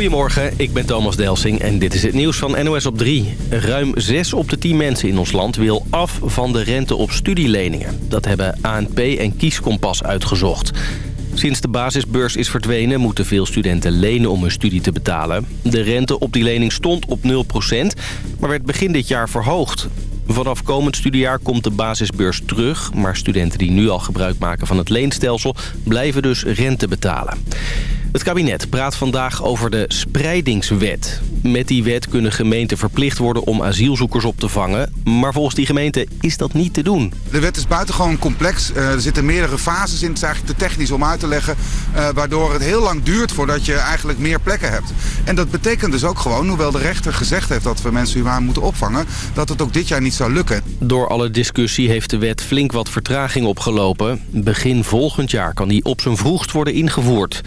Goedemorgen, ik ben Thomas Delsing en dit is het nieuws van NOS op 3. Ruim 6 op de 10 mensen in ons land wil af van de rente op studieleningen. Dat hebben ANP en Kieskompas uitgezocht. Sinds de basisbeurs is verdwenen moeten veel studenten lenen om hun studie te betalen. De rente op die lening stond op 0%, maar werd begin dit jaar verhoogd. Vanaf komend studiejaar komt de basisbeurs terug... maar studenten die nu al gebruik maken van het leenstelsel... blijven dus rente betalen. Het kabinet praat vandaag over de spreidingswet. Met die wet kunnen gemeenten verplicht worden om asielzoekers op te vangen. Maar volgens die gemeente is dat niet te doen. De wet is buitengewoon complex. Uh, er zitten meerdere fases in. Het is eigenlijk te technisch om uit te leggen. Uh, waardoor het heel lang duurt voordat je eigenlijk meer plekken hebt. En dat betekent dus ook gewoon, hoewel de rechter gezegd heeft dat we mensen humaan moeten opvangen... dat het ook dit jaar niet zou lukken. Door alle discussie heeft de wet flink wat vertraging opgelopen. Begin volgend jaar kan die op zijn vroegst worden ingevoerd.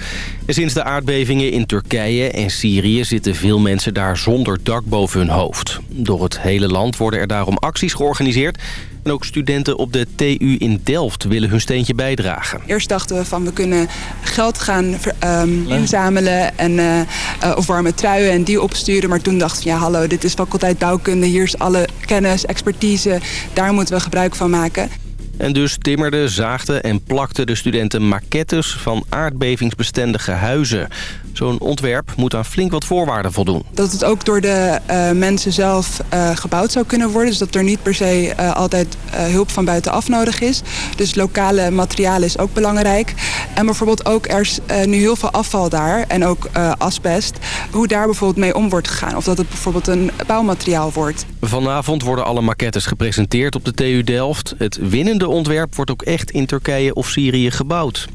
Sinds de aardbevingen in Turkije en Syrië zitten veel mensen daar zonder dak boven hun hoofd. Door het hele land worden er daarom acties georganiseerd. En ook studenten op de TU in Delft willen hun steentje bijdragen. Eerst dachten we van we kunnen geld gaan um, inzamelen en, uh, uh, of warme truien en die opsturen. Maar toen dachten we ja hallo dit is faculteit bouwkunde. Hier is alle kennis, expertise. Daar moeten we gebruik van maken. En dus timmerden, zaagden en plakten de studenten maquettes van aardbevingsbestendige huizen. Zo'n ontwerp moet aan flink wat voorwaarden voldoen. Dat het ook door de uh, mensen zelf uh, gebouwd zou kunnen worden. Dus dat er niet per se uh, altijd hulp van buitenaf nodig is. Dus lokale materialen is ook belangrijk. En bijvoorbeeld ook, er is nu heel veel afval daar. En ook asbest. Hoe daar bijvoorbeeld mee om wordt gegaan. Of dat het bijvoorbeeld een bouwmateriaal wordt. Vanavond worden alle maquettes gepresenteerd op de TU Delft. Het winnende ontwerp wordt ook echt in Turkije of Syrië gebouwd.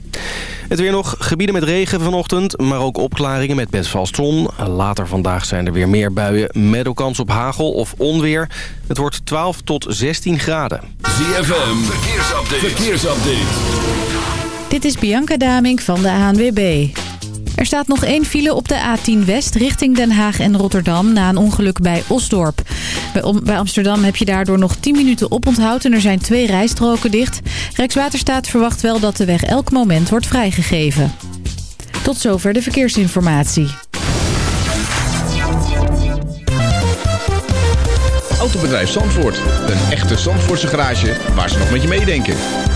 Het weer nog gebieden met regen vanochtend, maar ook opklaringen met best vast zon. Later vandaag zijn er weer meer buien met ook kans op hagel of onweer. Het wordt 12 tot 16 graden. ZFM, verkeersupdate. verkeersupdate. Dit is Bianca Damink van de ANWB. Er staat nog één file op de A10 West richting Den Haag en Rotterdam na een ongeluk bij Osdorp. Bij Amsterdam heb je daardoor nog 10 minuten oponthoud en er zijn twee rijstroken dicht. Rijkswaterstaat verwacht wel dat de weg elk moment wordt vrijgegeven. Tot zover de verkeersinformatie. Autobedrijf Zandvoort. Een echte Zandvoortse garage waar ze nog met je meedenken.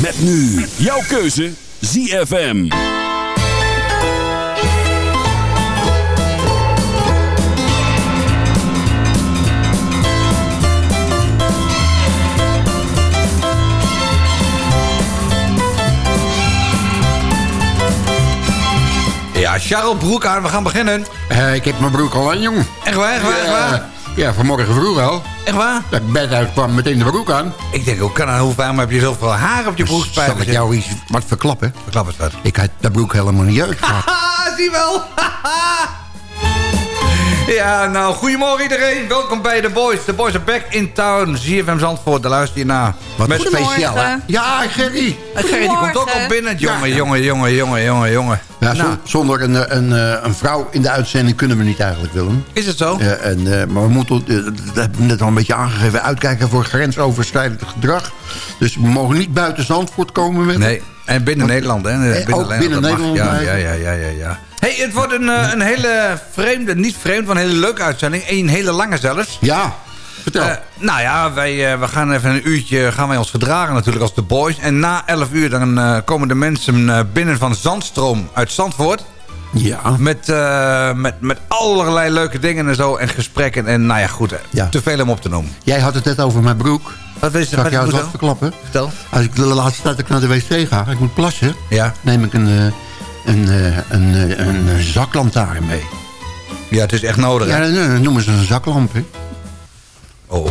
Met nu jouw keuze ZFM. Ja, Charles broek aan, we gaan beginnen. Uh, ik heb mijn broek al aan, jongen. Echt waar, echt waar, echt waar? Ja, vanmorgen vroeg al. Echt waar? Dat ik bed uit kwam, meteen de broek aan. Ik denk, hoe kan dat? Hoe waarom heb je zoveel haar op je broek Zal ik jou iets wat verklappen? Verklap het wat. Ik had de broek helemaal niet uitgehad. Haha, zie wel. ja, nou, goedemorgen iedereen. Welkom bij The Boys. The Boys are back in town. ZFM Zandvoort, daar luister je naar. Wat Met speciaal, hè? Ja, Gerry. En Gerry die komt ook al binnen. Jongen, ja. jongen, jongen, jongen, jongen, jongen. Ja, nou. Zonder een, een, een, vrouw in de uitzending kunnen we niet eigenlijk willen. Is het zo? Ja, en, maar we moeten, dat heb ik net al een beetje aangegeven, uitkijken voor grensoverschrijdend gedrag. Dus we mogen niet buiten Zandvoort komen met... Nee, en binnen Want, Nederland, hè? Binnen, ook binnen Nederland. Ja, ja, ja, ja, ja, ja. hey, het wordt een, uh, een hele vreemde, niet vreemd, maar een hele leuke uitzending. Een hele lange zelfs. Ja. Vertel. Uh, nou ja, wij, uh, we gaan even een uurtje gaan wij ons gedragen natuurlijk als de boys. En na 11 uur dan uh, komen de mensen binnen van Zandstroom uit Zandvoort. Ja. Met, met, met allerlei leuke dingen en zo. En gesprekken. En nou ja, goed. Ja. Te veel om op te noemen. Jij had het net over mijn broek. Wat is Zal ik jou wat verklappen? Vertel. Als ik de laatste tijd naar de wc ga, ik moet plassen. Ja. Neem ik een, een, een, een, een zaklantaarn mee. Ja, het is echt nodig. Ja, noemen ze een zaklamp, hè. Oh.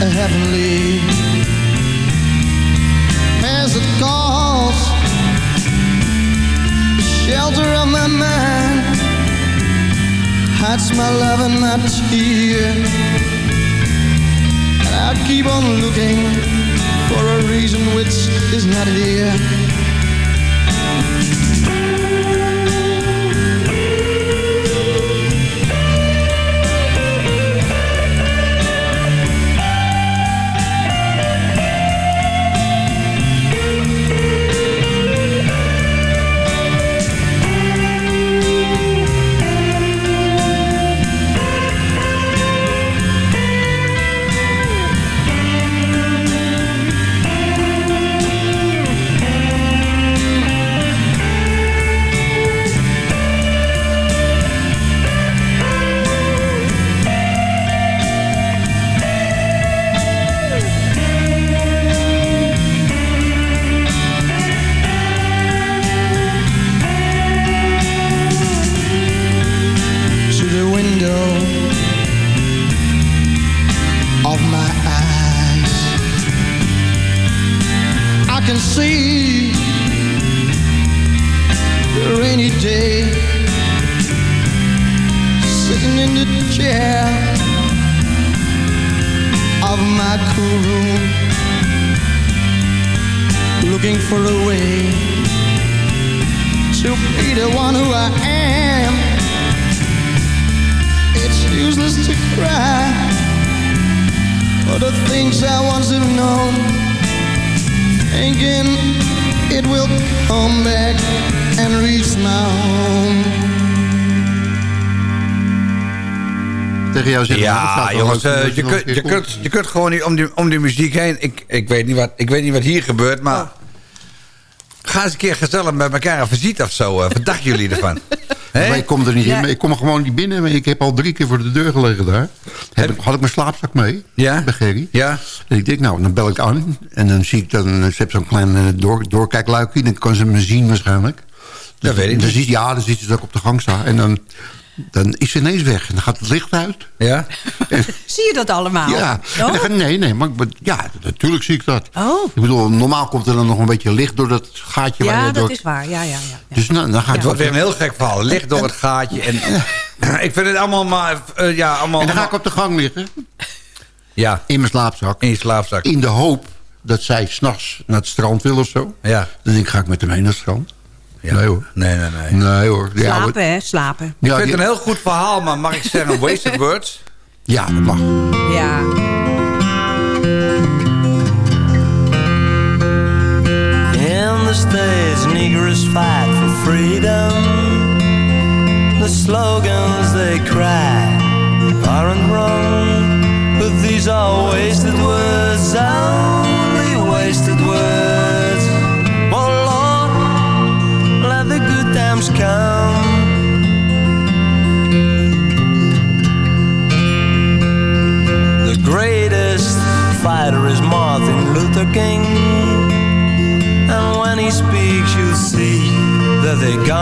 Heavenly. As it calls shelter of my mind. Hides my love and my tear and I keep on looking for a reason which is not here for a way to be the one who I am. It's useless to cry for the things I once have known. Thinking it will come back and reach my home. Tegen jou zeggen. nou, Ja, wel jongens, dat je, kunt, je, kunt, je kunt gewoon niet om die, om die muziek heen. Ik, ik, weet niet wat, ik weet niet wat hier gebeurt, maar... Ga eens een keer gezellig met elkaar een visite of zo. eh, Wat dachten jullie ervan? Maar ik kom er niet Ja. in. Ik kom er gewoon niet binnen. Maar ik heb al drie keer voor de deur gelegen daar. Heb, had ik mijn slaapzak mee. Ja? Bij Gerry. Ja? En ik denk, nou, dan bel ik aan. En dan zie ik dan... Ze heeft zo'n klein eh, door, doorkijkluikje. Dan kan ze me zien waarschijnlijk. Dat weet ik dan ziet, Ja, dan ziet ze dat ik op de gang sta. En dan, dan is ze ineens weg. En dan gaat het licht uit. Ja? Zie je dat allemaal? Ja. Oh? nee, nee. Maar ik ja, natuurlijk zie ik dat. Oh. Ik bedoel, normaal komt er dan nog een beetje licht door dat gaatje. waar Ja, je dat door... is waar. Ja, ja, ja. ja. Dus nou, dan gaat Het wordt weer een heel gek verhaal. Licht door het gaatje. En, ik vind het allemaal maar... eh, ja, allemaal, En dan ga ik op de gang liggen. Ja, In mijn slaapzak. in je slaapzak. In de hoop dat zij s'nachts naar het strand wil of zo. Ja. Dan denk ik, ga ik met hem heen naar het strand? Ja. Nee hoor. Nee, nee, nee. Nee hoor. Ja, Slapen, hè? Slapen. Ik ja, vind die- het een heel goed verhaal, maar mag ik zeggen wasted words? ja, dat mag. Ja. In the States, Negroes fight for freedom. The slogans they cry aren't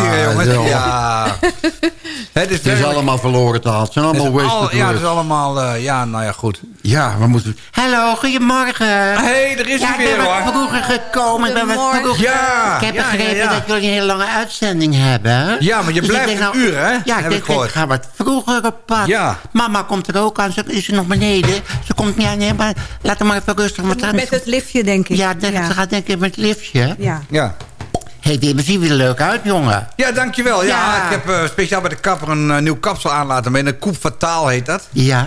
Weer een plezier, Ja, hè, jongens. zo. Ja. Het is, Het is allemaal verloren taal. Het zijn allemaal Het is al- wasted Ja, het is allemaal... eh, ja, nou ja, goed. Ja, we moeten... Hallo, goedemorgen. Hé, hey, er is ja, hij ik weer, ben wat hoor. vroeger gekomen. Ik ben wat vroeger... Ja, Ik heb ja, begrepen ja, ja. dat jullie een hele lange uitzending hebben. Ja, maar je Dus ik blijft een uur, hè? Ja, Heb ik ik denk, ik ga wat vroeger op pad. Ja. Mama komt er ook aan. Ze is er nog beneden. Ze komt... Ja, nee, maar laat hem maar even rustig. Met het liftje, denk ik. Ja, denk, ze gaat denk ik met het liftje. Ja. Ja. Hé, hey, we zien er leuk uit, jongen. Ja, dankjewel. Ja, Ja. ik heb eh, speciaal bij de kapper een eh, nieuw kapsel aan laten. Een coupe fataal heet dat. Ja.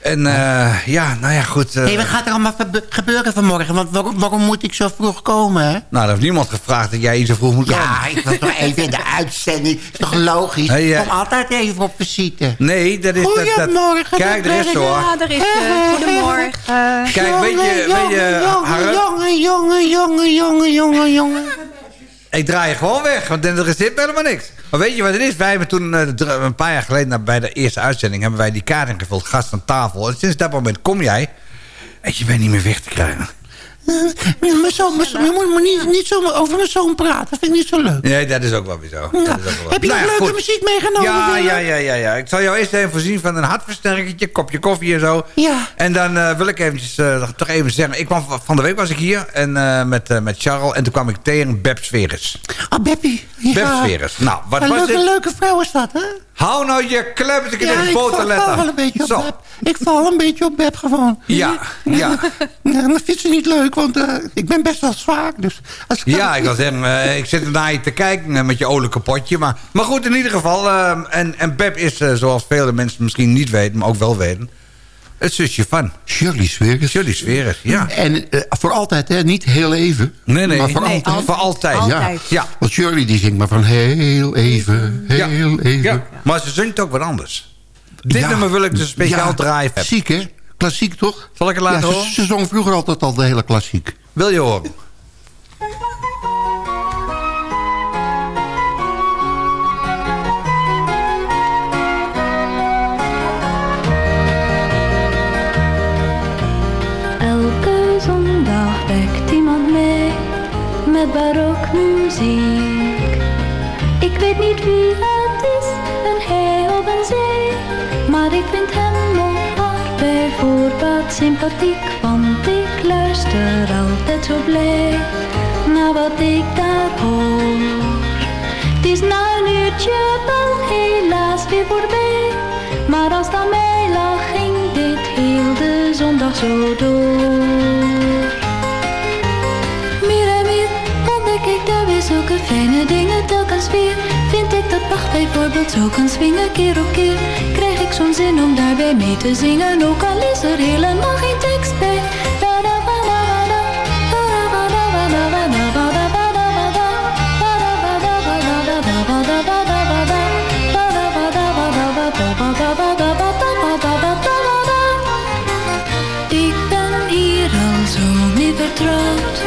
En eh, ja, nou ja, goed. hey, wat gaat er allemaal gebe- gebeuren vanmorgen? Want waarom, waarom moet ik zo vroeg komen, hè? Nou, er heeft niemand gevraagd dat jij hier zo vroeg moet komen. Ja, ik was toch even in de uitzending. Is toch logisch? Hey, Ik eh, kom altijd even op visite. Nee, dat is... Dat, dat, Goedemorgen, kijk, er is zo hoor. Ja, daar is. Goedemorgen. Kijk, weet je, weet je, jongen, jongen, jongen, jongen, jongen, jongen, jongen. Ik draai je gewoon weg, want er dit helemaal niks. Maar weet je wat het is? Wij hebben toen eh, een paar jaar geleden, nou, bij de eerste uitzending, hebben wij die kaart ingevuld, gast aan tafel. En sinds dat moment kom jij en je bent niet meer weg te krijgen. Mijn zoon, mijn zoon, je moet niet, niet zo over mijn zoon praten. Dat vind ik niet zo leuk. Nee, dat is ook wel weer zo. Dat is ook wel heb je Nou nog ja, leuke muziek meegenomen? Ja, ja, ja, ja, ja. Ik zal jou eerst even voorzien van een hartversterkertje, kopje koffie en zo. Ja. En dan eh, wil ik eventjes eh, toch even zeggen... Ik kwam, van de week was ik hier en, eh, met, met Charles en toen kwam ik tegen Beb Sweres. Ah, Beppie. Ja. Beb. Nou, wat Een was leuke, dit? leuke vrouw is dat, hè? Hou nou je klep Ja, in de ik val, boter ik val wel een beetje op. Beb. Ik val een beetje op Beb gewoon. Ja, ja. Ja, dat vindt ze niet leuk, want eh, ik ben best wel zwaar. Dus als ik Ja, ik zeggen, eh, ik zit er naar je te kijken eh, met je olie kapotje. Maar, maar goed, in ieder geval. eh, en, en Beb is, zoals vele mensen misschien niet weten, maar ook wel weten... het zusje van. Shirley Sweres. Shirley Sweres, ja. En voor altijd, hè? Niet heel even. Nee, nee. Maar voor Nee, altijd. al- Voor altijd. Altijd. Ja. Want Shirley die zingt maar van heel even, heel ja. even. Ja. Maar ze zingt ook wat anders. Dit Ja. nummer wil ik dus speciaal Ja, draaien. Klassiek, hè? Klassiek, toch? Zal ik het laten ja, ze, horen? ze zong vroeger altijd al de hele klassiek. Wil je horen? Elke zondag wekt iemand mee met barokmuziek. Ik weet niet wie sympathiek, want ik luister altijd zo blij naar wat ik daar hoor. Het is na een uurtje wel helaas weer voorbij, maar als aan mij lag ging dit heel de zondag zo door. Meer en meer ontdek ik daar weer zulke fijne dingen telkens weer. Bach bijvoorbeeld zo kan swingen keer op keer. Krijg ik zo'n zin om daarbij mee te zingen, ook al is er helemaal geen tekst bij. Ik ben hier al zo mee vertrouwd,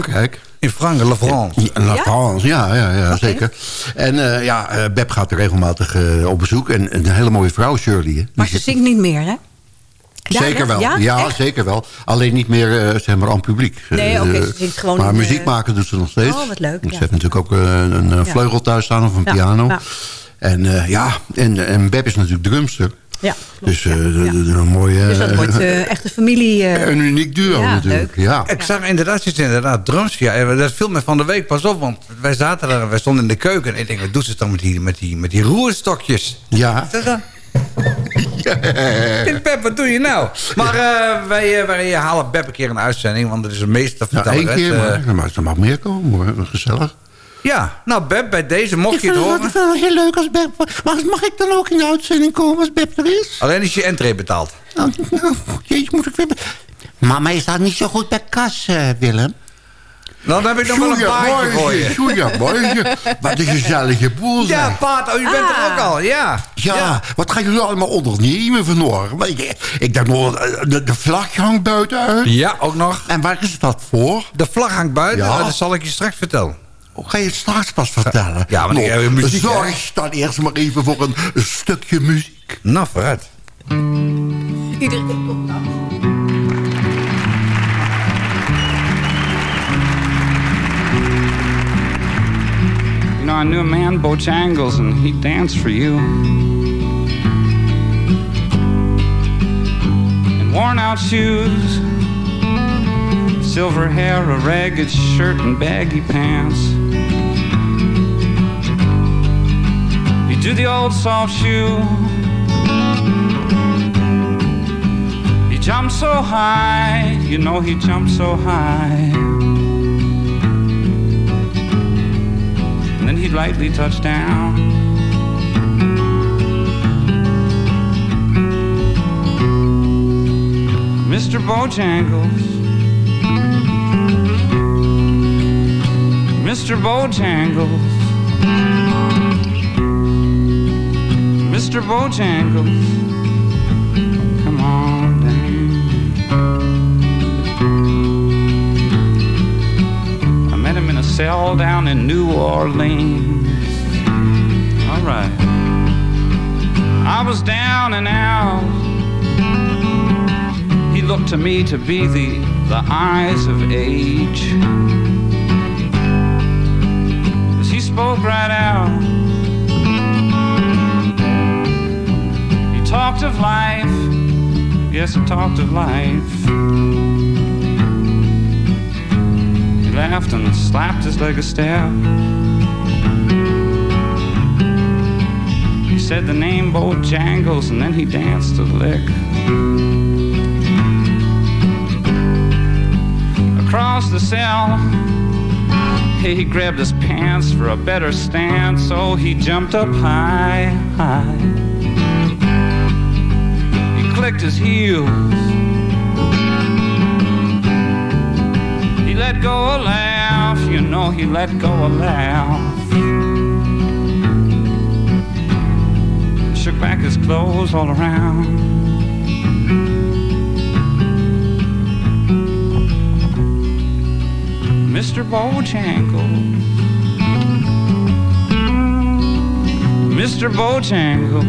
Frankrijk. In Frankrijk, La France. Ja, La France, ja, ja, ja zeker. En eh, ja, eh, Beb gaat er regelmatig eh, op bezoek. En een hele mooie vrouw, Shirley. hè. Maar ze zingt niet meer, hè? Ja, zeker wel, Ja? zeker wel. Alleen niet meer, eh, zeg maar, aan het publiek. Nee, oké, ze zingt gewoon Maar muziek maken doet ze nog steeds. Oh, wat leuk, Ze ja. heeft natuurlijk ook een eh, Ja. vleugel thuis staan of een Ja, piano. ja. En eh, ja, en, en Beb is natuurlijk drumster. Ja, Dus eh, de- een mooie... Dus dat wordt eh, eh, echt een familie... eh, een uniek duo Ja, natuurlijk. Ja. Ik zag inderdaad, zit inderdaad drums. Ja, en dat viel me van de week pas op, want wij zaten daar, wij stonden in de keuken. En ik denk, wat doet ze dan met die, met die, met die roerstokjes? Ja. Zeg dan. Ik Pep, wat doe je nou? Maar eh, wij, eh, wij halen Beb een keer een uitzending, want het is een meester Nou, verteller. één keer, maar, maar er mag meer komen hoor. Gezellig. Ja, nou Beb, bij deze mocht je het horen. vind het heel leuk als Beb... Mag, mag ik dan ook in de uitzending komen als Beb er is? Alleen als je entree betaalt. Nou, nou, jeetje, moet ik weer... Mama is daar niet zo goed bij kas, eh, Willem. Dan heb ik nog wel een baantje voor je. Goeiemorgen. Wat een gezellige boel Ja. Paat, oh, je bent er ook al, ja. Ja, wat gaan jullie allemaal ondernemen vanmorgen? Maar Ik, ik dacht nog, eh, de, de vlag hangt buiten uit. Ja, ook nog. En waar is dat voor? De vlag hangt buiten, Ja. dat zal ik je straks vertellen. Hoe ga je het straks pas vertellen? Ja, want ik Nou, heb muziek, Zorg dan eerst maar even voor een, een stukje muziek. Nou, vooruit. Iedereen komt nou. You know, I knew a man, Bojangles, and he danced for you. In worn out shoes, silver hair, a ragged shirt, and baggy pants. You do the old soft shoe. He jumped so high, you know he jumped so high. and then he'd lightly touch down. Mr. Bojangles, Mr. Bojangles, Mr. Bojangles, come on down. I met him in a cell down in New Orleans. All right. I was down and out. He looked to me to be the, the eyes of age. Spoke right out, he talked of life. Yes, he talked of life. He laughed and slapped his leg a step. He said the name Bojangles and then he danced a lick. Across the cell, he grabbed his pants for a better stance, so he jumped up high, high. He clicked his heels. He let go a laugh, you know, he let go a laugh. Shook back his clothes all around. Mr. Bojangles. Mr. Bojangles.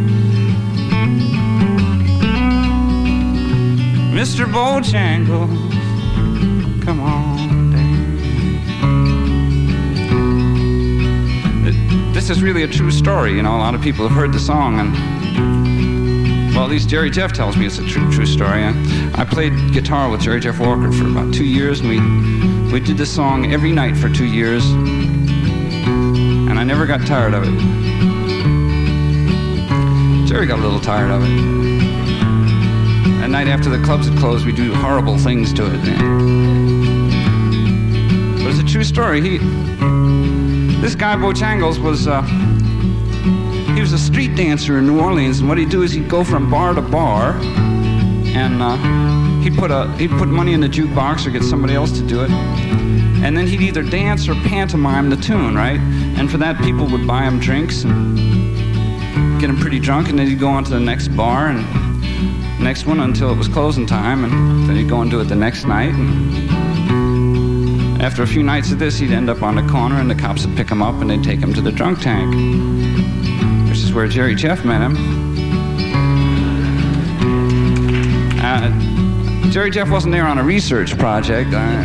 Mr. Bojangles. Come on down. This is really a true story. You know, a lot of people have heard the song and well, at least Jerry Jeff tells me it's a true, true story. I, I played guitar with Jerry Jeff Walker for about two years, and we, we did this song every night for two years, and I never got tired of it. Jerry got a little tired of it. At night after the clubs had closed, we do horrible things to it. But it's a true story. He, this guy Bojangles was. Uh, was a street dancer in New Orleans, and what he'd do is he'd go from bar to bar, and uh, he'd put a he'd put money in the jukebox or get somebody else to do it, and then he'd either dance or pantomime the tune, right? And for that, people would buy him drinks, and get him pretty drunk, and then he'd go on to the next bar and next one until it was closing time, and then he'd go and do it the next night. And after a few nights of this, he'd end up on the corner, and the cops would pick him up and they'd take him to the drunk tank, where Jerry Jeff met him. Uh, Jerry Jeff wasn't there on a research project. I,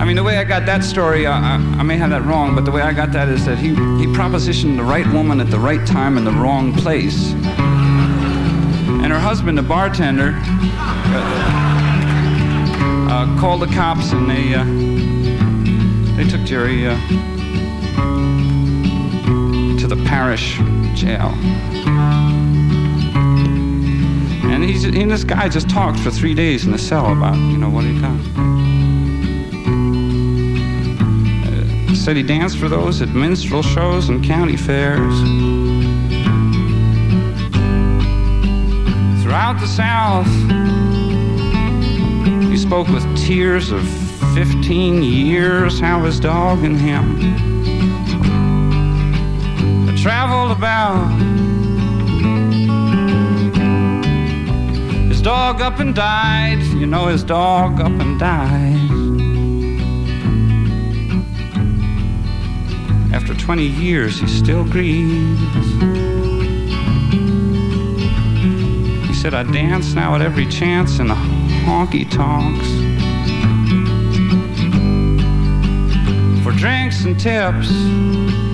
I mean, the way I got that story, I, I, I may have that wrong, but the way I got that is that he, he propositioned the right woman at the right time in the wrong place. And her husband, the bartender, uh, uh, called the cops and they, uh, they took Jerry uh, parish jail. And he's, he and this guy just talked for three days in the cell about, you know, what he'd done. Uh, said he danced for those at minstrel shows and county fairs. Throughout the South, he spoke with tears of 15 years how his dog and him traveled about. His dog up and died, you know, his dog up and died. After 20 years, he still grieves. He said, I dance now at every chance in the honky tonks. For drinks and tips.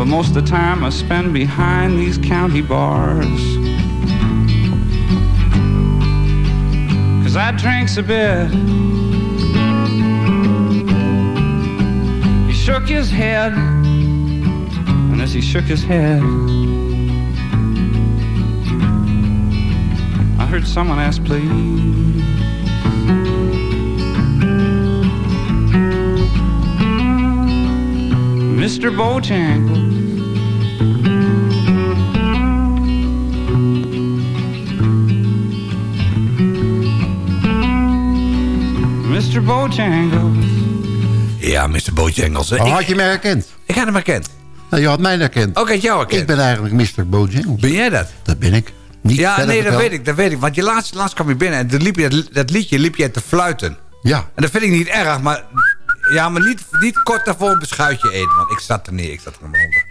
But most of the time I spend behind these county bars. Cause I drinks a bit. He shook his head. And as he shook his head, I heard someone ask, please. Mr. Bojangles. Mr. Bojangles. Ja, Mr. Bojangles. Oh, had je mij herkend? Ik had hem herkend. Nou, je had mij herkend. Ook had jou herkend. Ik ben eigenlijk Mr. Bojangles. Ben jij dat? Dat ben ik. Niet ja, nee, dat weet ik, dat weet ik. Want je laatst, laatst kwam je binnen en dan liep je, dat, liedje liep je te fluiten. Ja. En dat vind ik niet erg, maar... Ja, maar niet, niet kort daarvoor een beschuitje eten. Want ik zat er niet, ik zat er onder.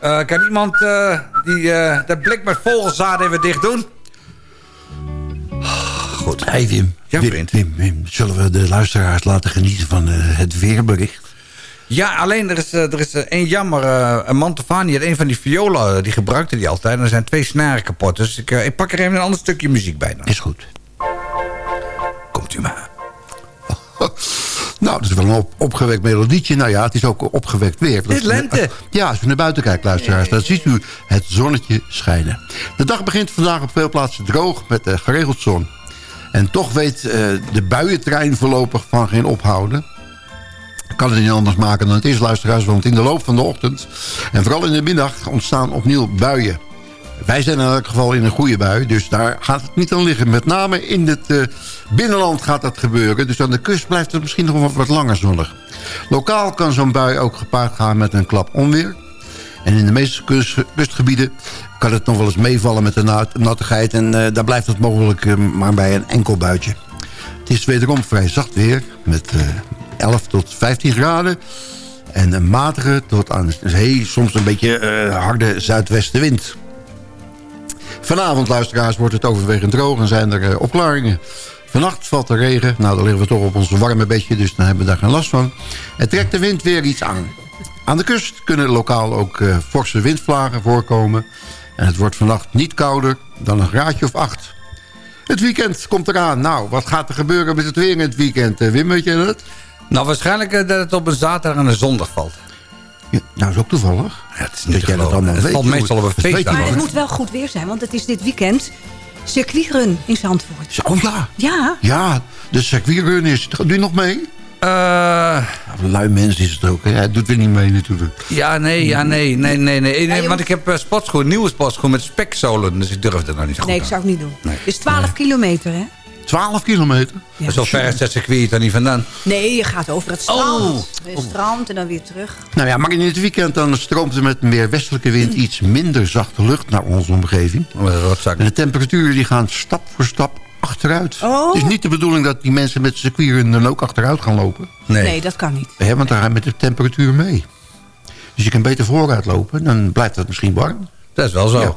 Eh, kan iemand eh, die, eh, dat blik met vogelzaad even dicht doen? Goed. Hey Wim. Ja, Wim, vriend. Wim, Wim, zullen we de luisteraars laten genieten van eh, het weerbericht? Ja, alleen er is, er is één jammer. eh, een Mantovani had een van die violen, die gebruikte die altijd. En er zijn twee snaren kapot. Dus ik, ik pak er even een ander stukje muziek bij. Dan. Is goed. Komt u maar. Nou, dat is wel een op, opgewekt melodietje. Nou ja, het is ook opgewekt weer. Het is lente. Ja, als u naar buiten kijkt, luisteraars, dan ziet u het zonnetje schijnen. De dag begint vandaag op veel plaatsen droog met eh, geregeld zon. En toch weet eh, de buientrein voorlopig van geen ophouden. Kan het niet anders maken dan het is, luisteraars. Want in de loop van de ochtend en vooral in de middag ontstaan opnieuw buien. Wij zijn in elk geval in een goede bui, dus daar gaat het niet aan liggen. Met name in het eh, binnenland gaat dat gebeuren. Dus aan de kust blijft het misschien nog wat, langer zonnig. Lokaal kan zo'n bui ook gepaard gaan met een klap onweer. En in de meeste kust, kustgebieden kan het nog wel eens meevallen met de nat- nattigheid. En eh, daar blijft het mogelijk eh, maar bij een enkel buitje. Het is wederom vrij zacht weer met eh 11 tot 15 graden. En een matige tot aan hey, soms een beetje harde zuidwestenwind. Vanavond, luisteraars, wordt het overwegend droog en zijn er eh, opklaringen. Vannacht valt er regen. Nou, dan liggen we toch op ons warme bedje, dus dan hebben we daar geen last van. Het trekt de wind weer iets aan. Aan de kust kunnen lokaal ook eh, forse windvlagen voorkomen. En het wordt vannacht niet kouder dan een graadje of acht. Het weekend komt eraan. Nou, wat gaat er gebeuren met het weer in het weekend? Eh, Wim, weet je dat? Nou, waarschijnlijk dat het op een zaterdag en een zondag valt. Ja, nou, is ook toevallig. Ja, het is Dat niet jij dat allemaal Het weet, valt meestal op een Dat Maar het moet wel goed weer zijn, want het is dit weekend circuitrun in Zandvoort. Oh ja. Ja, Ja, de circuitrun is... Doe je nog mee? Eh, Nou, een lui mens is het ook. Hè? Hij doet weer niet mee natuurlijk. ja, nee, ja, nee, nee, nee, nee. want ik heb uh, sportschoen, nieuwe sportschoen met spekzolen. Dus ik durf het nog niet zo goed nee, ik zou het niet doen. Nee. Het is 12 kilometer, hè? 12 kilometer. Ja. Zo ver is het circuit dan niet vandaan. Nee, je gaat over het strand. Oh. Het strand en dan weer terug. Nou ja, maar in het weekend dan stroomt er met meer westelijke wind iets minder zachte lucht naar onze omgeving. En de temperaturen die gaan stap voor stap achteruit. Oh. Het is niet de bedoeling dat die mensen met circuit dan ook achteruit gaan lopen. Nee, dat kan niet. Ja, want dan ga je met de temperatuur mee. Dus je kan beter vooruit lopen, dan blijft het misschien warm. Dat is wel zo. Ja.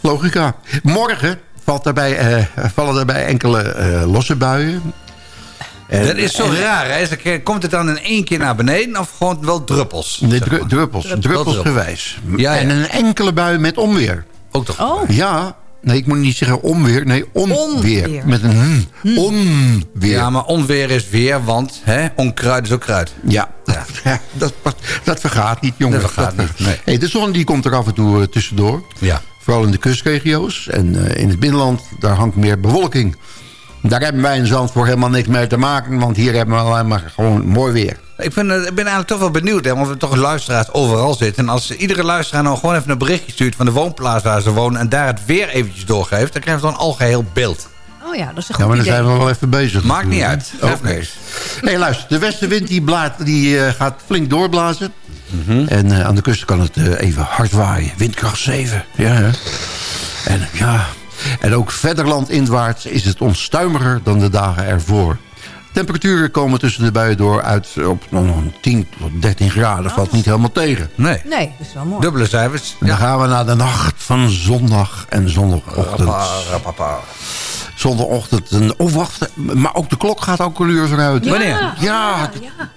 Logica. Morgen valt daarbij, eh, vallen daarbij enkele eh, losse buien. En- dat is zo en- raar, hè? Komt het dan in één keer naar beneden of gewoon wel druppels? Nee, zeg dru- maar? druppels. Ja, ja. En een enkele bui met onweer. Ook toch? Oh. Ja, nee, ik moet niet zeggen onweer. Nee, onweer. Onweer. Met een hm. Onweer. Ja, maar onweer is weer, want hè, onkruid is ook kruid. Ja, ja. dat, dat vergaat niet, jongens. Dat vergaat niet, nee. Hey, de zon die komt er af en toe eh, tussendoor. Ja. Vooral in de kustregio's. En eh, in het binnenland, daar hangt meer bewolking. Daar hebben wij in Zandvoort helemaal niks mee te maken. Want hier hebben we alleen maar gewoon mooi weer. Ik ben, eh, ik ben eigenlijk toch wel benieuwd, hè, want we toch luisteraars overal zitten. En als iedere luisteraar nou gewoon even een berichtje stuurt van de woonplaats waar ze wonen... en daar het weer eventjes doorgeeft, dan krijgen we dan een algeheel beeld. Oh ja, dat is een Ja, maar dan idee. zijn we wel even bezig. Maakt niet uit. Oké. Hey, luister, de westenwind die, blaat, die eh, gaat flink doorblazen. En eh, aan de kust kan het eh, even hard waaien. Windkracht 7. Ja, hè? En, ja. en ook verder landinwaarts is het onstuimiger dan de dagen ervoor. Temperaturen komen tussen de buien door uit op nou, 10 tot 13 graden. valt niet helemaal tegen. Nee. Nee, dat is wel mooi. Dubbele cijfers. En dan gaan we naar de nacht van zondag en zondagochtend. Rappa. Zondagochtend. En, oh, wacht. Maar ook de klok gaat ook een uur vooruit. Wanneer? Ja,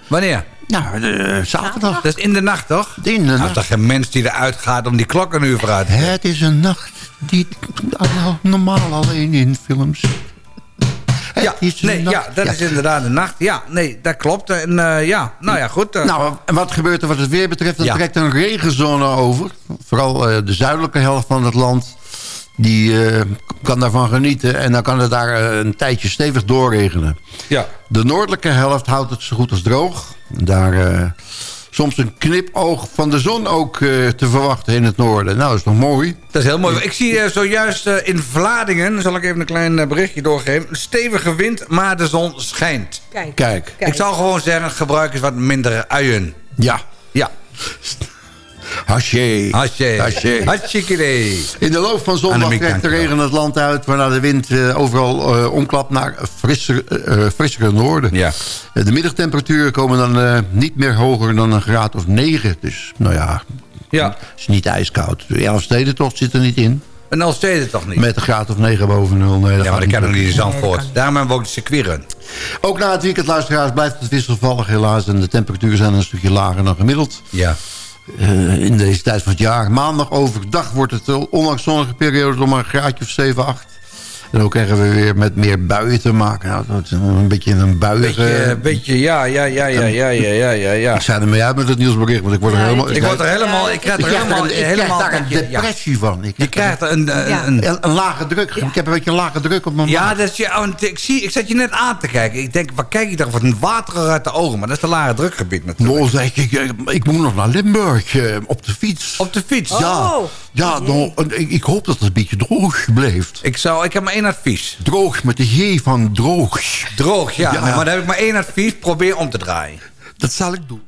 Wanneer? nou, de, zaterdag. Dat is in de nacht, toch? In de Nou, is nacht. toch geen mens die eruit gaat om die klok een uur vooruit te? Het is een nacht die ah, normaal alleen in films. Ja, is nee, ja, dat is inderdaad de nacht. Ja, nee, dat klopt. En eh, ja, nou ja, goed. eh, Nou, en wat gebeurt er wat het weer betreft? Ja. trekt een regenzone over. Vooral eh, de zuidelijke helft van het land. Die kan daarvan genieten. En dan kan het daar een tijdje stevig doorregenen. ja. De noordelijke helft houdt het zo goed als droog. Daar soms een knipoog van de zon ook eh, te verwachten in het noorden. Nou, dat is nog mooi. Dat is heel mooi. Ik zie eh, zojuist eh, in Vlaardingen, zal ik even een klein berichtje doorgeven. Een stevige wind, maar de zon schijnt. Kijk. Kijk, Kijk. Ik zou gewoon zeggen, gebruik eens wat minder uien. ja. Ja. Haché. Haché. Hartstikke idee. In de loop van zondag trekt de regen het land uit... waarna de wind eh, overal eh, omklapt naar frisser, eh, frissere noorden. Ja. De middagtemperaturen komen dan niet meer hoger dan een graad of 9. Dus, nou ja, Ja. het is niet ijskoud. De Elfstedentocht zit er niet in. En al steden toch niet? Met een graad of 9 boven nul. Nee, ja, maar dat kan nog niet in Nee, Zandvoort. kan Daarom hebben we ook de circuitrun. Ook na het weekend, luisteraars, blijft het wisselvallig helaas. En de temperaturen zijn een stukje lager dan gemiddeld. Ja. Eh, in deze tijd van het jaar. Maandag overdag wordt het, eh, ondanks zonnige periodes, maar een graadje of 7, 8 zo krijgen we weer met meer buien te maken. Nou, een beetje een buiige... Beetje, eh, beetje ja, ja, ja, ja, ja, ja, ja, ja. Ik zei er mee uit met het nieuwsbericht, want ik word er helemaal... Ik, word er helemaal... Ik krijg er helemaal... Een depressie van. Ik je krijgt een, een, lage druk. Ik heb een beetje een lage druk op mijn Ja, dat is, oh, ik, zie, ik zat je net aan te kijken. Ik denk, wat kijk ik daar? Wat een water uit de ogen. Maar dat is de lage drukgebied natuurlijk. Zeg ik, eh, ik moet nog naar Limburg. Eh, op de fiets. Op de fiets? Ja. Ja, oh, nou, ik, hoop dat het een beetje droog blijft. Ik, zou, ik heb maar één advies. Droog met de G van droog. Droog, ja. Ja. Maar dan heb ik maar één advies. Probeer om te draaien. Dat zal ik doen.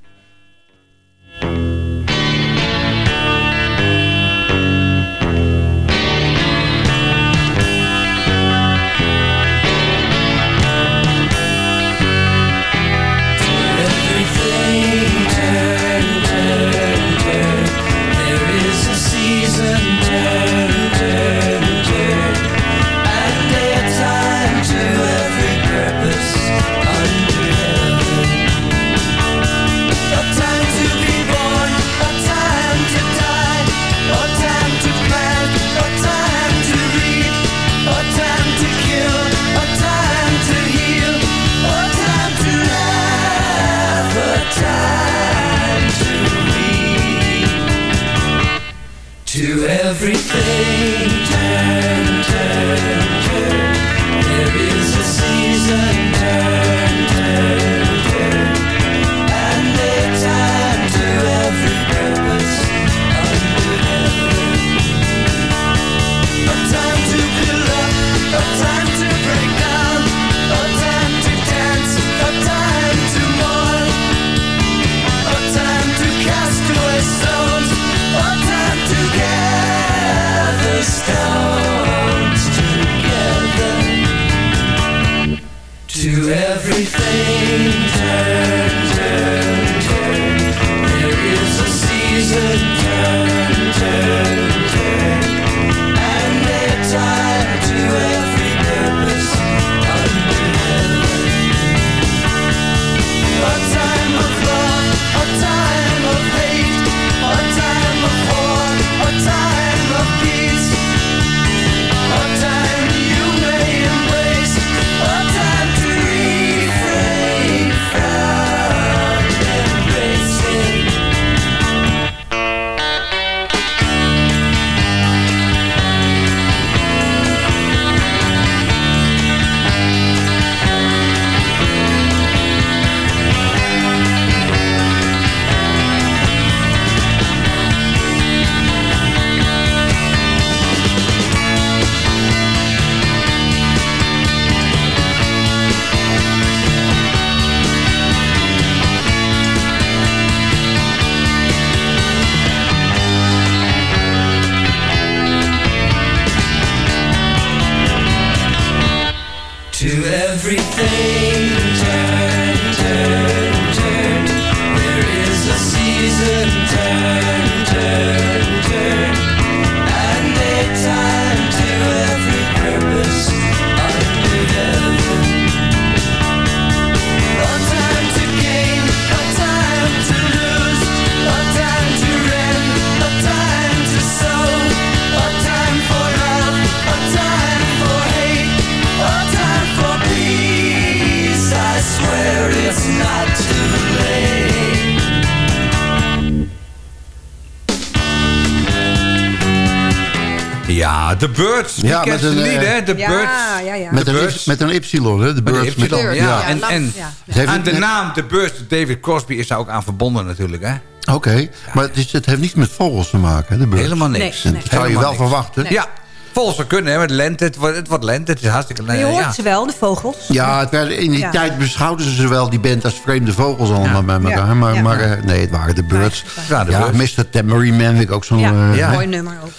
Birds. Die Ja, met een, lied, eh, hè? Ja, Birds. ja, ja. Met The een, Birds. met een Y, hè? De Met Birds. een Y, met- ja. En, Ja, en heeft aan de naam The Birds, David Crosby, is daar ook aan verbonden natuurlijk, hè? Oké, maar het, is, het heeft niets met vogels te maken, hè, de Birds. Helemaal niks. Nee, Dat zou je wel niks. verwachten. Ja, volgens zou kunnen, hè? Met lente, het wordt, het wordt lente, het is hartstikke... Maar je hoort ja. ze wel, de vogels. Ja, het werden, in die Ja. tijd beschouwden ze wel die band als vreemde vogels allemaal met elkaar. Ja. Maar, Ja. maar eh, nee, het waren de Birds. Ja, de Ja, Birds. Mr. Tambourine Man vind ik ook zo'n... Ja, eh, Ja. mooi nummer ook.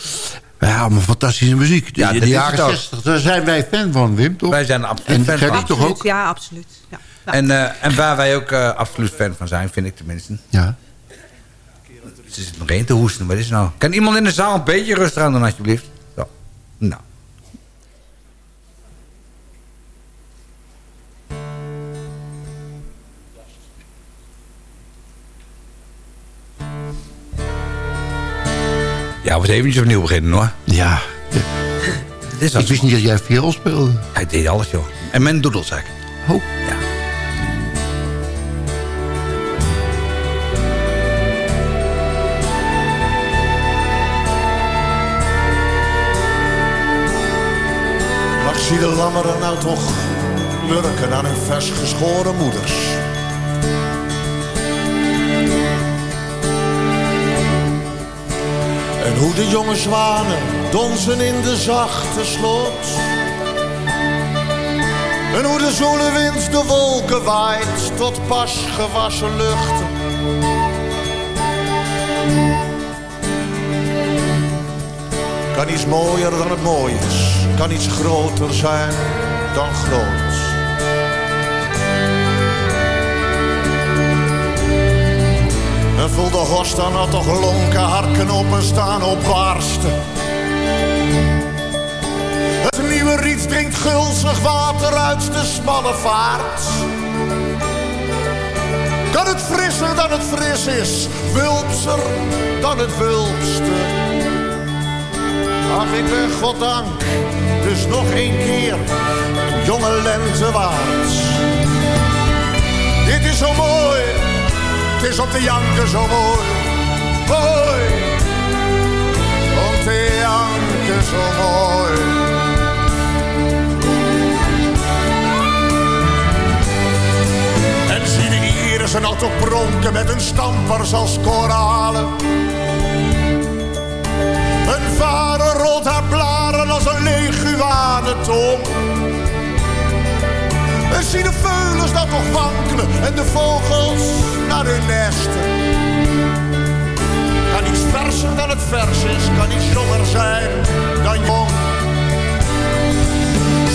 Ja, allemaal fantastische muziek. Ja, de, jaren het ook. 60, daar zijn wij fan van, Wim, toch? Wij zijn absoluut En fan van. toch Absoluut, ook? Ja, absoluut. Ja. Ja. En, eh, en waar wij ook eh, absoluut fan van zijn, vind ik tenminste. Ja. Ze zit nog één te hoesten, wat is het nou? Kan iemand in de zaal een beetje rustig aan doen, alsjeblieft? Zo. Nou. Ja, we eventjes opnieuw beginnen hoor. Ja. Dit is Ik wist niet dat jij viool speelde. Hij deed alles joh. En mijn doedelzak. Oh. Ja. Zie de lammeren nou toch lurken aan hun vers geschoren moeders. En hoe de jonge zwanen donzen in de zachte slot. En hoe de zolenwind de wolken waait tot pas gewassen luchten. Kan iets mooier dan het mooi is, kan iets groter zijn dan groot. En voel de horst dan had toch lonken, en staan op barsten. Het nieuwe riet drinkt gulzig water uit de smalle vaart. Kan het frisser dan het fris is, wulpser dan het wulpste. Ach, ik ben goddank, dus nog één keer een jonge lente waard. Dit is zo mooi, het is op de janken zo mooi. Mooi, om te janken zo mooi. En zie de irissen al toch pronken met hun stampers als koralen. Een vader rolt haar blaren als een leguanentong. En zie de veulens dat toch wankelen en de vogels naar hun nesten. Kan iets verser dan het vers is, kan iets jonger zijn dan jong.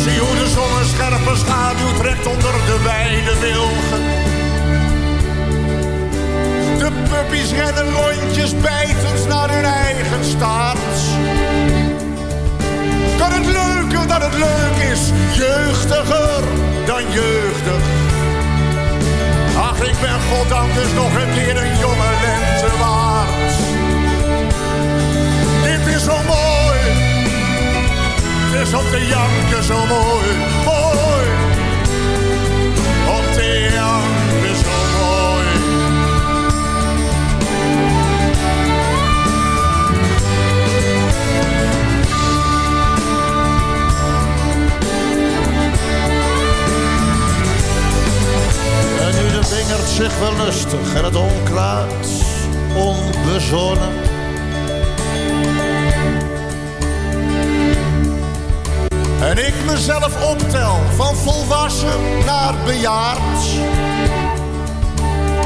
Zie hoe de zon een scherpe schaduw trekt onder de wijde wilgen. De puppies rennen rondjes bijtend naar hun eigen staart. Kan het leuker dan het leuk is, jeugdiger dan jeugdig. Ach, ik ben goddank dus nog een keer een jonge lente waard. Dit is zo mooi, het is op de janken zo mooi, wingerd zich wel lustig en het onkruid onbezonnen. En ik mezelf optel van volwassen naar bejaard.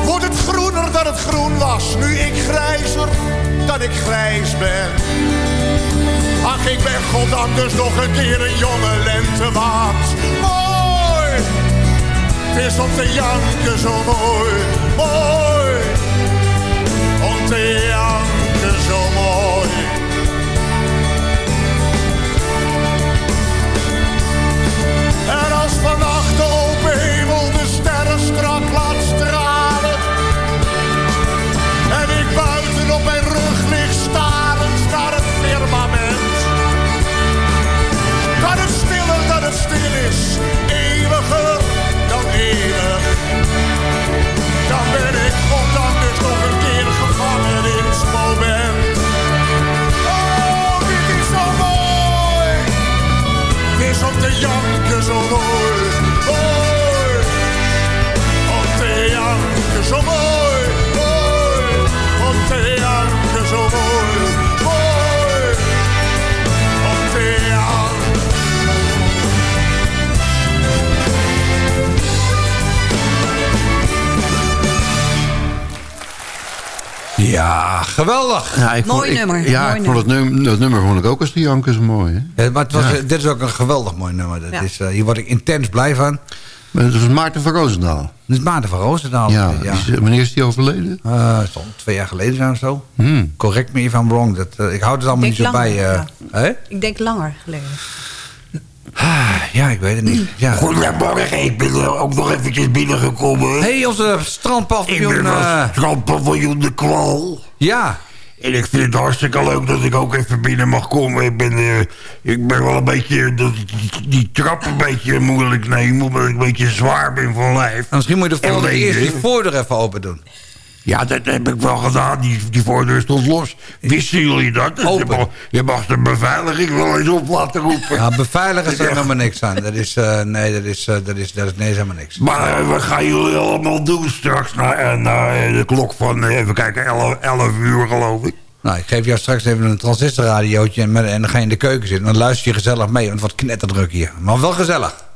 Wordt het groener dan het groen was, nu ik grijzer dan ik grijs ben. Ach, ik ben goddank dus nog een keer een jonge lente waard. Mooi! Is om te janken zo mooi, mooi. Om te janken zo mooi. En als vannacht de open hemel de sterren strak laat stralen. En ik buiten op mijn rug lig starend naar het firmament. Kan het stiller dan het stil is, Ja, geweldig. Ja, ik vond, ik- Ja, ik vond het nummer, dat nummer vond ik ook als die Jankers mooi. Hè? Ja, maar het was, Ja. eh, dit is ook een geweldig mooi nummer. Dat Ja. is, eh, hier word ik intens blij van. Maar Dat was Maarten van Roosendaal. Dat is Maarten van Roosendaal. Ja, is- wanneer is die overleden? Eh, het zal twee jaar geleden zijn of zo. Hmm. Correct me if I'm wrong. Dat, eh, ik houd het allemaal Ik niet zo bij. eh, hè? Ik denk langer geleden. Ah, ja, ik weet het niet. Ja. Goedemorgen, ik ben er ook nog eventjes binnengekomen. Hé, hey, onze strandpaviljoen. Ik ben eh, strandpaviljoen De Kwal. Ja. En ik vind het hartstikke leuk dat ik ook even binnen mag komen. Ik ben, eh, ik ben wel een beetje, dat, die, die trap een beetje moeilijk nemen, omdat ik een beetje zwaar ben van lijf. Misschien moet je de volgende eerst die voordeur even open doen. Ja, dat heb ik wel gedaan. Die, die voordeur stond los. Wisten jullie dat? Je mag, je mag de beveiliging wel eens op laten roepen. Ja, beveiligen is er helemaal niks aan. Dat is, eh, nee, dat is, eh, dat is, dat is, nee, helemaal niks. Maar eh, wat gaan jullie allemaal doen straks na, eh, na de klok van, even kijken, 11, 11 uur geloof ik? Nou, ik geef jou straks even een transistorradiootje en, en dan ga je in de keuken zitten. Dan luister je gezellig mee, want wordt knetterdruk hier. Maar wel gezellig.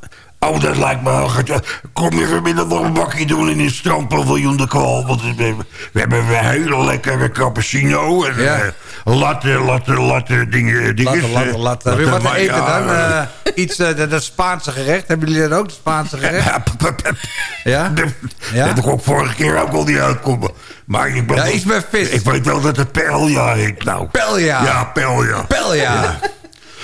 Oh, dat lijkt me goed. Kom je vanmiddag nog een bakje doen in het strandpaviljoen de kwal? Want we, hebben- een hele lekkere cappuccino. En Ja. eh, latte, latte, latte dingen. eh, laten. Wil je wat te latte eten dan? Eh, iets, dat, dat Spaanse gerecht. Hebben jullie dat ook, het Spaanse gerecht? Ja? Ja? heb ik ook vorige keer ook al niet uitkomen. Maar ik ben Ja, wel- iets met vis. Ik weet wel dat het pelja heet. Nou. Pelja? Ja, pelja. Pelja.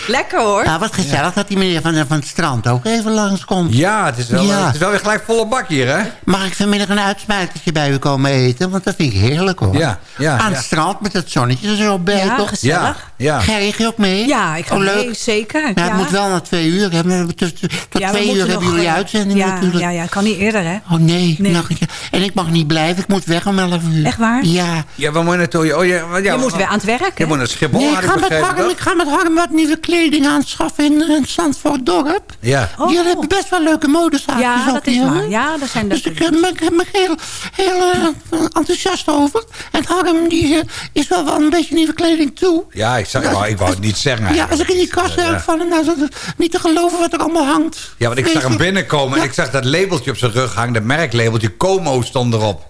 Lekker hoor. Ja, wat gezellig dat die meneer van, van het strand ook even langskomt. Ja, het is, wel, Ja. het is wel weer gelijk volle bak hier, hè? Mag ik vanmiddag een uitsmijtertje bij u komen eten? Want dat vind ik heerlijk hoor. Ja, ja, Aan ja. het strand met het zonnetje er zo bij. Ja, toch? gezellig. Ja, ja. Ga je ook mee? Ja, ik ga oh, leuk. mee, zeker. Nou, ja. het moet wel na twee uur. Hebben. Tot, tot Ja, we twee moeten uur hebben jullie eh, uitzending ja, natuurlijk. Ja, ja, kan niet eerder, hè? Oh nee, Nee. Mag ik- en ik mag niet blijven. Ik moet weg om 11 uur. Echt waar? Ja. Ja, waar moet je naartoe? Oh, ja, ja, je moet weer aan het werk, Je moet naar Schiphol, Nee, ik ga, met Harm, toch? ik ga met Harm wat nieuwe kleding aanschaffen in, in Zandvoort dorp. Ja. Jullie hebben best wel leuke modezaken. Ja, ook dat is waar. Ja, daar zijn Dus dat. ik eh, ben, ben er heel, heel eh, enthousiast over. En Harm die, eh, is wel, wel een beetje nieuwe kleding toe. Ja, ik, zag, ik, wou, ik wou het niet zeggen Ja, als ik in die kast Ja. heb van, nou, is niet te geloven wat er allemaal hangt. Ja, want ik zag hem binnenkomen en ik zag dat labeltje op zijn rug hangen. Dat merklabeltje Como stond erop.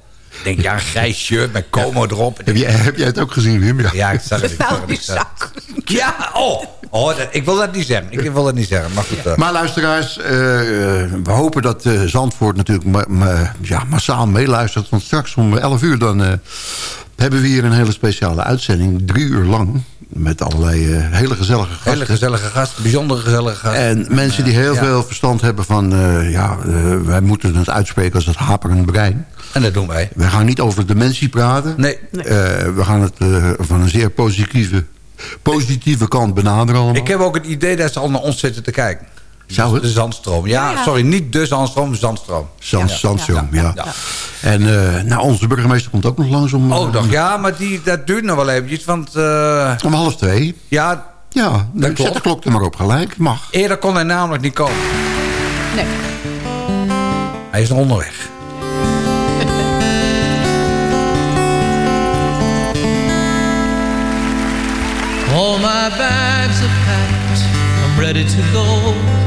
Denk, ja, een grijs shirt met Como erop. Heb, jij, heb jij het ook gezien, Wim? Ja, Ja, ik zag het. Ik zag. Ja, oh. oh dat- ik wil dat niet zeggen. Ik wil dat niet zeggen. Maar goed. eh. Maar luisteraars, eh, we hopen dat eh, Zandvoort natuurlijk ma- ma- ja, massaal meeluistert. Want straks om 11 uur dan eh, hebben we hier een hele speciale uitzending. Drie uur lang. Met allerlei eh, hele gezellige gasten. Hele gezellige gast, bijzonder gezellige gast. En mensen die heel Ja. veel verstand hebben van... eh, ja, eh, wij moeten het uitspreken als het haperend brein. En dat doen wij. We gaan niet over dementie praten. Nee. We gaan het van een zeer positieve, positieve kant benaderen allemaal. Ik heb ook het idee dat ze al naar ons zitten te kijken. Zou het? De zandstroom. Ja, Ja, ja. sorry, niet de zandstroom, de zandstroom. Zand, Ja. Zandstroom, ja. Ja. En eh, nou, onze burgemeester komt ook nog langs om... Oh, toch? Ja, maar die, dat duurt nog wel eventjes, want... eh, Om half twee. Ja, Ja, dat zet de klok er maar op gelijk. Mag. Eerder kon hij namelijk niet komen. Nee. Hij is nog onderweg. All my bags are packed, I'm ready to go.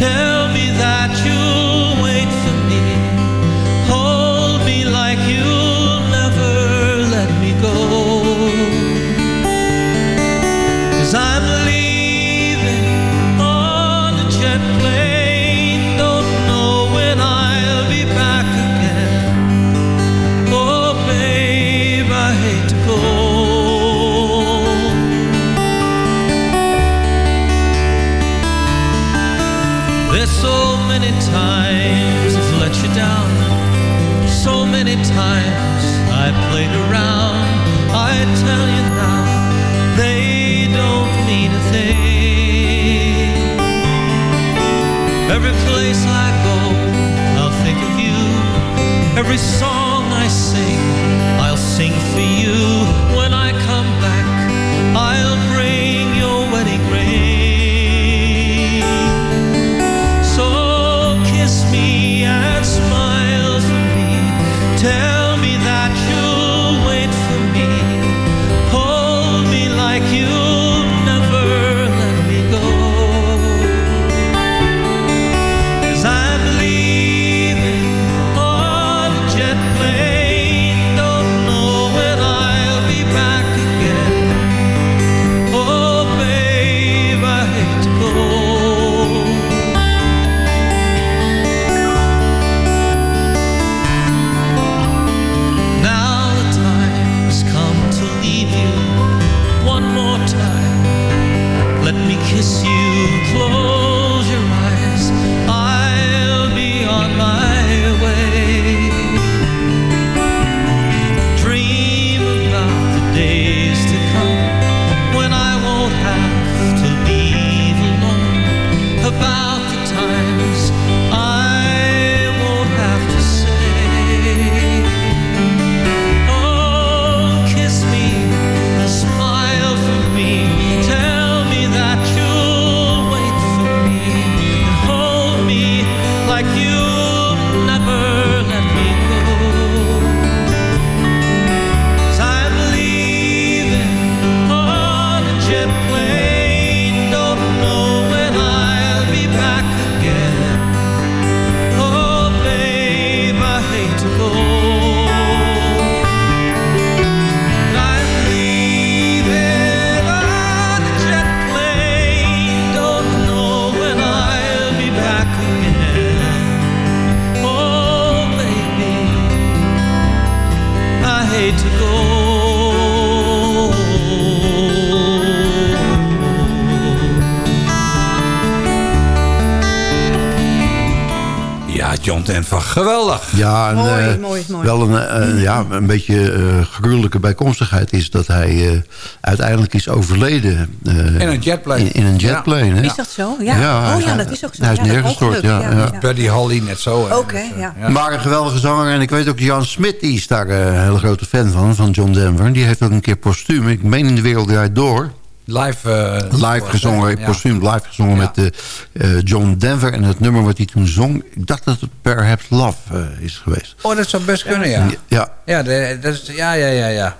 Tell me that you'll Geweldig. Ja, en, Mooi, eh, mooi, mooi. wel een, eh, ja, een beetje eh gruwelijke bijkomstigheid is dat hij eh, uiteindelijk is overleden. eh, In een jetplane. In, in een jetplane. hè? Is dat zo? Ja. hij oh ja, dat is ook zo. Hij is neergestort, ja. Buddy Holly net zo. Oké, ja. Maar een geweldige zanger. En ik weet ook, Jan Smit die is daar een hele grote fan van, van John Denver. Die heeft ook een keer postuum, ik meen in de wereld draait door... Live, eh, live gezongen, ja. postuum live gezongen met eh, John Denver. En het nummer wat hij toen zong, ik dacht dat het Perhaps Love is geweest. Oh, dat zou best kunnen, ja. Ja. Ja, de- dat is, ja, ja, ja, ja.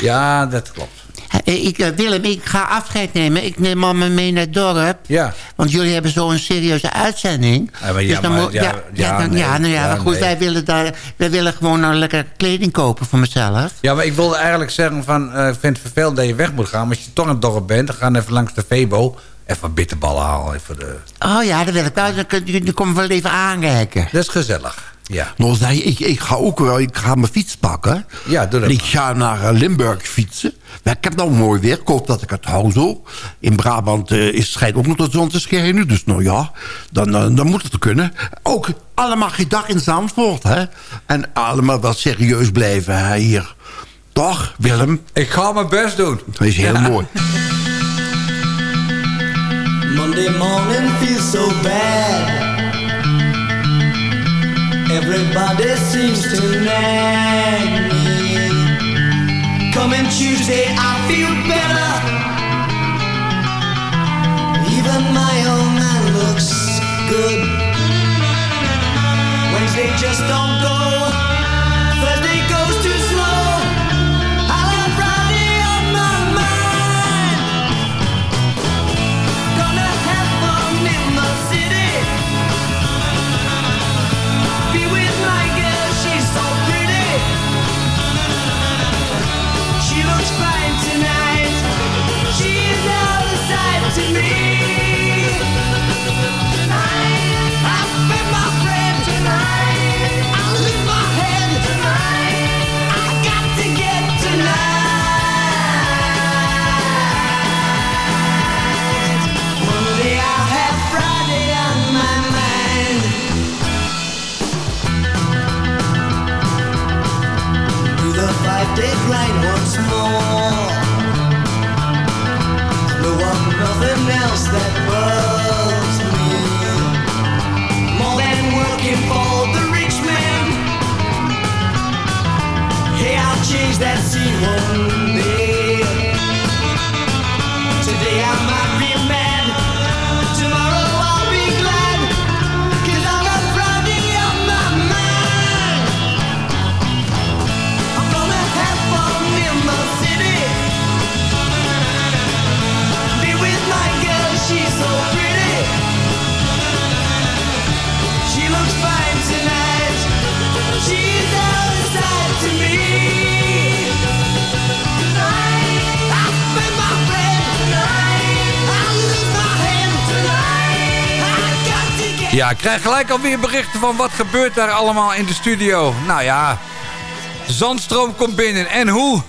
Ja, dat klopt. Eh, Ik, eh, Willem, ik ga afscheid nemen. Ik neem mama mee naar het dorp. Ja. Want jullie hebben zo'n serieuze uitzending. Ja, maar ja, dus dan maar moet- ja, ja, ja, ja, dan- nee, ja, nou ja, maar goed, nee. wij willen, daar, wij willen gewoon nou lekker kleding kopen voor mezelf. Ja, maar ik wilde eigenlijk zeggen van... eh, ik vind het vervelend dat je weg moet gaan. Maar als je toch in het dorp bent, dan ga even langs de Febo. Even bitterballen halen. Even de... Oh ja, dat wil ik wel. Dan, dan komen we wel even aankijken. Dat is gezellig, ja. Zei ik, ik ga ook wel, ik ga mijn fiets pakken. Ja, doe dat En ik ga naar eh, Limburg fietsen. Maar ik heb nou mooi weer, ik hoop dat ik het hou zo. In Brabant eh, is, schijnt ook nog de zon te schijnen. Dus nou ja, dan, eh, dan moet het kunnen. Ook allemaal gedag in Zandvoort, hè. En allemaal wel serieus blijven, hè, hier. Toch, Willem? Ik ga mijn best doen. Dat is heel mooi. Monday morning feels so bad. Everybody seems to nag me. Coming Tuesday, I feel better. Even my old man looks good. Wednesday just don't go. The five-day once more. No one, nothing else that bugs me more than working for the rich man. Hey, I'll change that scene Ik krijg gelijk alweer berichten van wat gebeurt daar allemaal in de studio. Nou ja, Zandstroom komt binnen. En hoe?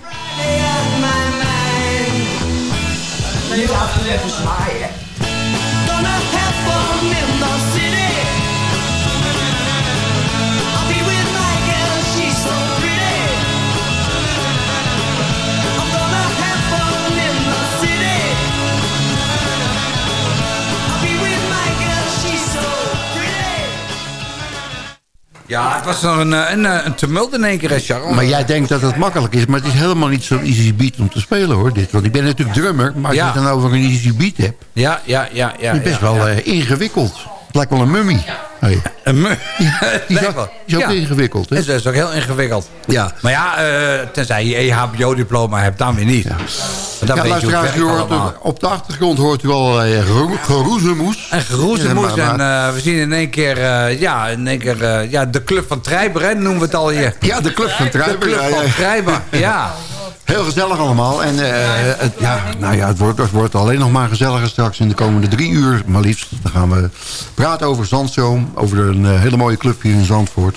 Ja, het was nog een, eh, een, eh, een tumult in één keer, hè, Charles. Maar jij denkt dat het makkelijk is, maar het is helemaal niet zo'n easy beat om te spelen hoor. Dit. Want ik ben natuurlijk drummer, maar als Ja. je het dan over een easy beat hebt, Ja, ja, ja, ja. is het best ja, wel ja. eh, ingewikkeld. Het lijkt wel een mummie. Hey. Een mu- Die is ook, wel. die is ook Ja. ingewikkeld. Hè? Dat is ook heel ingewikkeld. Ja. Maar ja, eh, tenzij je EHBO-diploma hebt, dan weer niet. Want dan ja, luisteraars, u hoort ook- op de achtergrond hoort u allerlei gero- geroezemoes. En geroezemoes. Ja, En eh, we zien in één keer, eh, ja, in één keer ja, de club van Trijber, hè, noemen we het al hier. Ja, de club van Trijber. De club ja, ja. van Trijber, ja. Heel gezellig allemaal. En eh, het, ja, nou ja, het, wordt, het wordt alleen nog maar gezelliger straks in de komende drie uur. Maar liefst, dan gaan we praten over Zandstroom. Over een eh, hele mooie club hier in Zandvoort.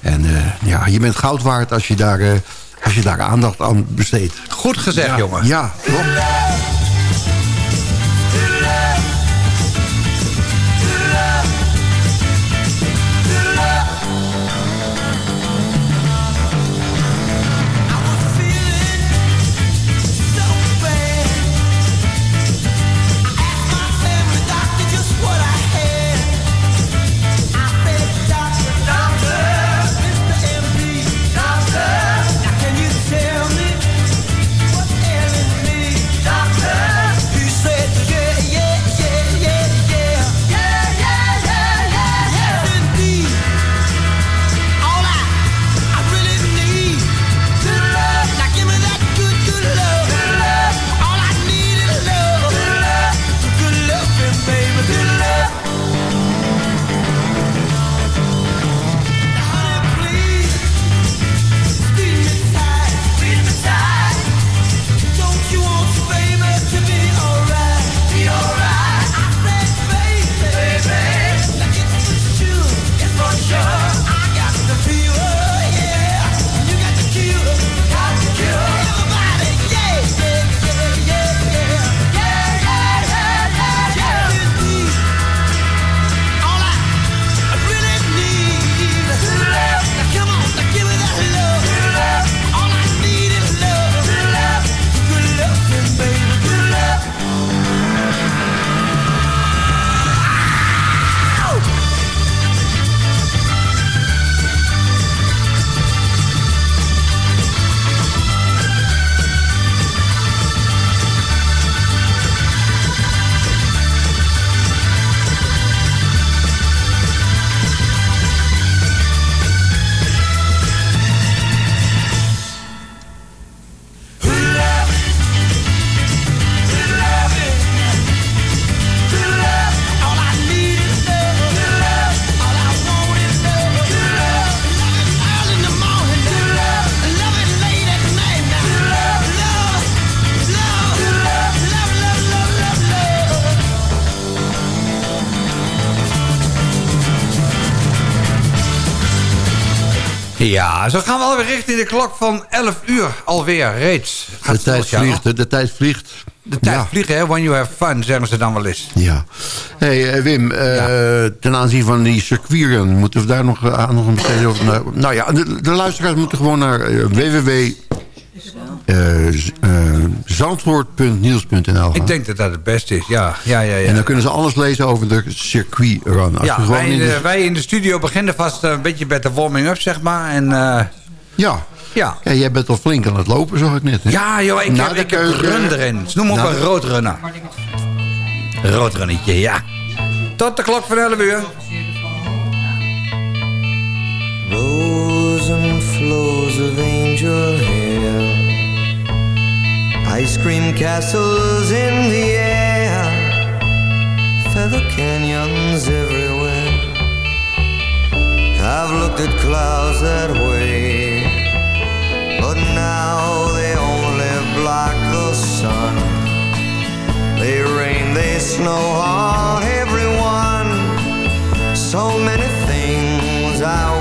En eh, ja, je bent goud waard als je daar, eh, als je daar aandacht aan besteedt. Goed gezegd, ja, jongen. Ja, toch? Ja, zo gaan we alweer richting de klok van 11 uur alweer reeds. Gaat De tijd vliegt, de tijd vliegt. De tijd Ja. vliegen, hè? When you have fun, zeggen ze dan wel eens. Ja. hey, eh, Wim, eh, ten aanzien van die circuitrun... moeten we daar nog eh, aandacht aan besteden? Of, nou, nou ja, de, de luisteraars moeten gewoon naar www... gaan. Ik denk dat dat het beste is, ja. ja, ja, ja. En dan kunnen ze alles lezen over de circuitrun. Als ja, wij, in de- de- wij in de studio beginnen vast eh, een beetje met de warming-up, zeg maar. En, eh, ja. Ja. ja, jij bent al flink aan het lopen, zag ik net. Hè? ja, joh, ik Na heb, ik heb run erin. Ze noemen ook een de- roodrunner. Roodrunnetje, ja. Tot de klok van 11 uur. Rows and flows of angel Ice cream castles in the air. Feather canyons everywhere. I've looked at clouds that way. But now they only block the sun. They rain, they snow on everyone. So many things I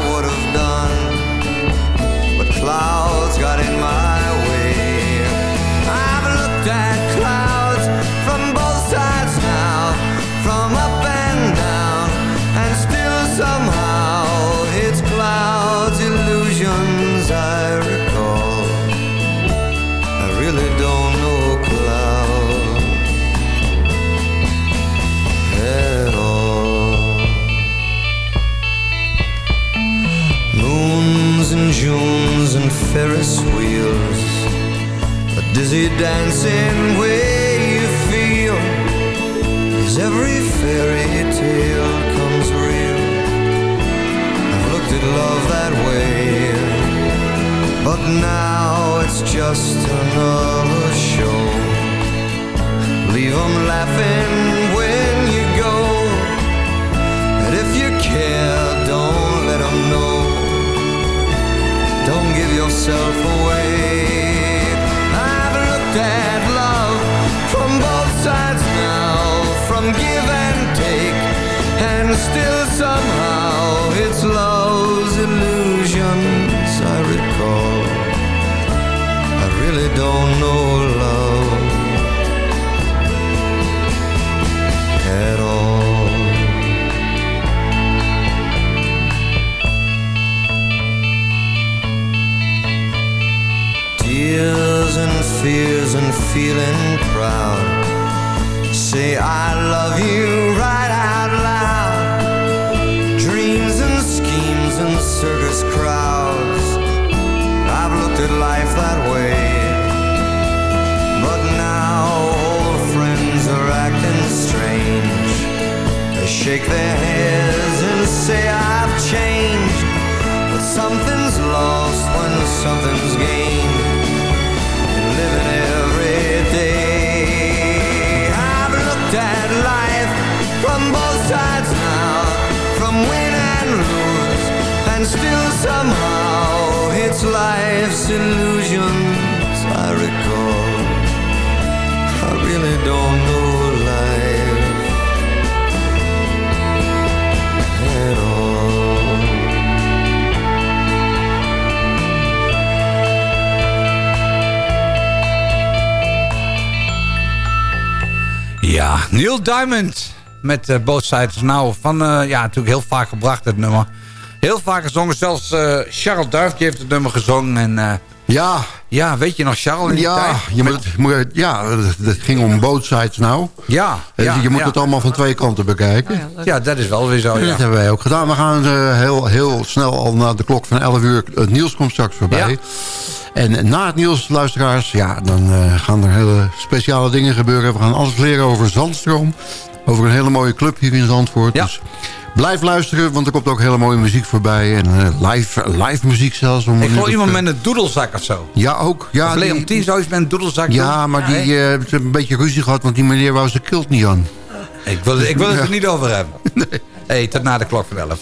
Ferris wheels. A dizzy dancing way you feel As every fairy tale comes real. I've looked at love that way But now it's just another show. Leave 'em laughing yourself away. I've looked at love from both sides now, from give and take, and still somehow it's love's illusions I recall. I really don't know fears and feeling proud. Say I love you right out loud. Dreams and schemes and circus crowds. I've looked at life that way. But now old friends are acting strange. They shake their heads and say I've changed. But something's lost when something's life's illusions I recall. I really don't know life at all. Ja, Neil Diamond met eh Both Sides Now. Van, eh, ja, natuurlijk heel vaak gebracht het nummer. Heel vaak gezongen. Zelfs eh, Charles heeft het nummer gezongen. En, eh, ja. Ja, weet je nog Charles in die Ja, tijd? je moet, het- moet ja, het ging om both sides nou. Ja, Dus ja, je moet ja. het allemaal van twee kanten bekijken. Ja, dat is wel weer zo, ja. Dat hebben wij ook gedaan. We gaan eh, heel, heel snel al na de klok van 11 uur. Het nieuws komt straks voorbij. Ja. En na het nieuws, luisteraars, ja, dan eh, gaan er hele speciale dingen gebeuren. We gaan alles leren over Zandstroom. Over een hele mooie club hier in Zandvoort. Dus blijf luisteren, want er komt ook hele mooie muziek voorbij. En eh, live, live muziek zelfs. Om Ik dat, iemand eh, met een doedelzak of zo. Ja, ook. Ja, of die- Leontien zoiets met een doedelzak ja, doen. maar die eh, hebben een beetje ruzie gehad, want die meneer wou zijn kilt niet aan. Ik wil, ik wil het er niet over hebben. Nee. hey, tot na de klok van 11.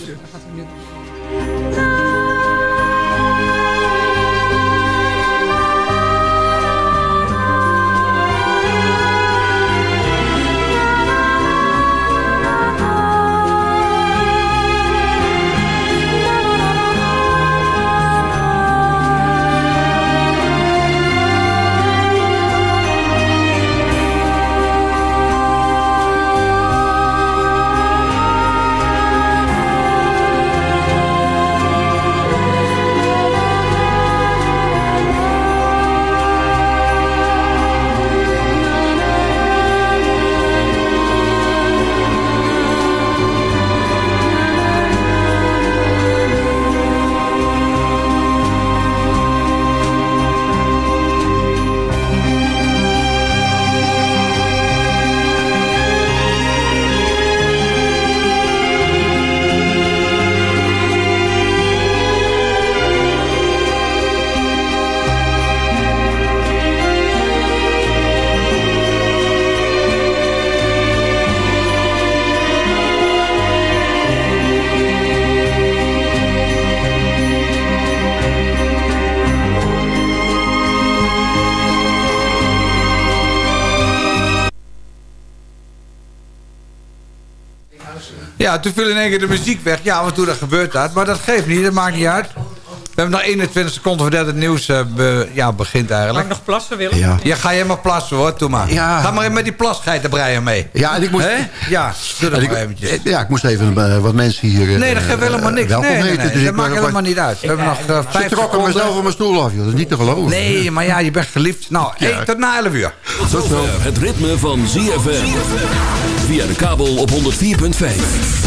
Ja, toen viel in één keer de muziek weg. Ja, want toen dat gebeurt dat. Maar dat geeft niet, dat maakt niet uit. We hebben nog 21 seconden voordat het nieuws eh, be- ja, begint Mag eigenlijk. ik nog plassen, Willem? Ja. Ja, ga jij maar plassen hoor, doe maar. Ja. Ga maar even met die plasgeitenbreien mee. Ja, en ik moest... Ja, doe dat en ik- maar eventjes. ja, ik moest even eh, wat mensen hier... eh, Nee, dat geeft helemaal niks. Nee, nee, nee, Dus dat maakt was- helemaal niet uit. We hebben nog uh, Ze vijf trokken mezelf seconden. van mijn stoel af, joh. Dat is niet te geloven. Nee, maar ja, je bent geliefd. Nou, hey, tot na 11 uur. Tot zover het ritme van ZFM. Via de kabel op 104.5.